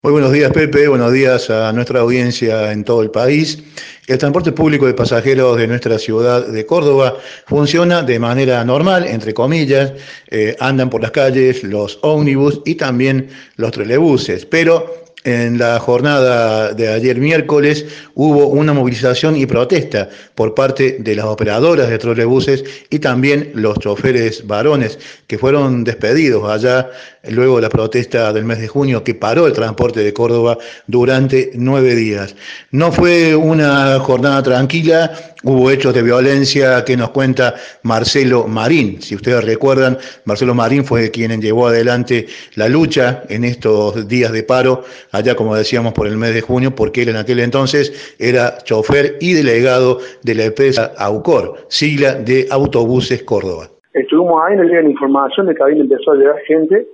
Muy buenos días, Pepe. Buenos días a nuestra audiencia en todo el país. El transporte público de pasajeros de nuestra ciudad de Córdoba funciona de manera normal, entre comillas. Eh, andan por las calles los ómnibus y también los trolebuses, pero en la jornada de ayer miércoles hubo una movilización y protesta por parte de las operadoras de trolebuses y también los choferes varones que fueron despedidos allá luego de la protesta del mes de junio que paró el transporte de Córdoba durante nueve días. No fue una jornada tranquila, hubo hechos de violencia que nos cuenta Marcelo Marín. Si ustedes recuerdan, Marcelo Marín fue quien llevó adelante la lucha en estos días de paro allá como decíamos por el mes de junio, porque él en aquel entonces era chofer y delegado de la empresa AUCOR, sigla de Autobuses Córdoba. Estuvimos ahí, nos dieron información de que había empezado a llegar gente,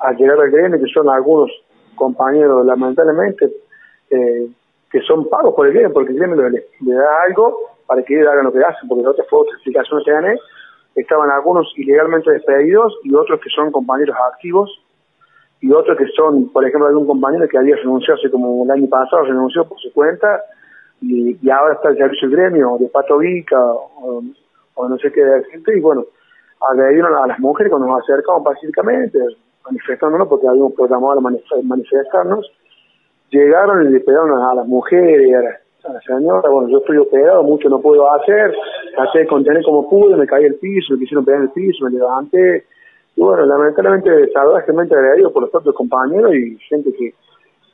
a llegar al gremio, que son algunos compañeros, lamentablemente, eh, que son pagos por el gremio, porque el gremio le, da algo para que ellos hagan lo que hacen, porque la otra fue otra explicación que gané, estaban algunos ilegalmente despedidos y otros que son compañeros activos y otros que son, por ejemplo, algún compañero que había renunciado hace como el año pasado, renunció por su cuenta y, ahora está el servicio gremio de Pato Vica o, no sé qué de gente y bueno, agredieron a las mujeres cuando nos acercamos pacíficamente, manifestándonos porque habíamos programado manifestarnos, llegaron y le pegaron a, las mujeres, a la, a la señora, bueno, yo estoy operado, mucho no puedo hacer, traté contener como pude, me caí al piso, me quisieron pegar el piso, me levanté, y bueno, lamentablemente salvajemente agradecido por los propios compañeros y gente que,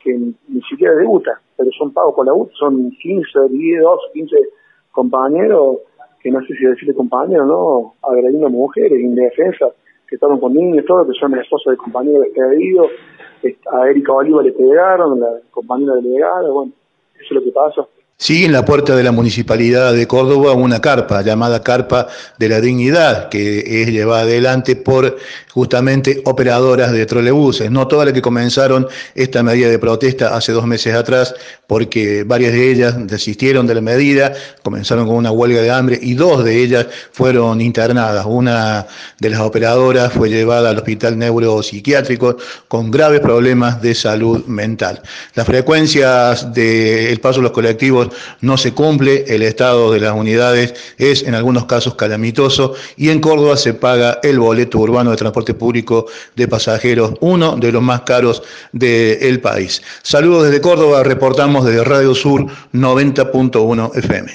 que ni siquiera debuta, pero son pagos por la UT, son 15, 10, 12, 15 compañeros, que no sé si decirle compañeros, ¿no? Agrediendo a mujeres, indefensas, que estaban con niños, todo, que son la esposa de compañeros despedidos, a Erika Oliva le pegaron, la compañera delegada, bueno, eso es lo que pasa. Sigue en la puerta de la Municipalidad de Córdoba una carpa llamada Carpa de la Dignidad, que es llevada adelante por justamente operadoras de trolebuses, no todas las que comenzaron esta medida de protesta hace dos meses atrás, porque varias de ellas desistieron de la medida, comenzaron con una huelga de hambre y dos de ellas fueron internadas. Una de las operadoras fue llevada al hospital neuropsiquiátrico con graves problemas de salud mental. Las frecuencias del paso de los colectivos no se cumple, el estado de las unidades es en algunos casos calamitoso y en Córdoba se paga el boleto urbano de transporte público de pasajeros, uno de los más caros del país. Saludos desde Córdoba, reportamos desde Radio Sur 90.1 FM.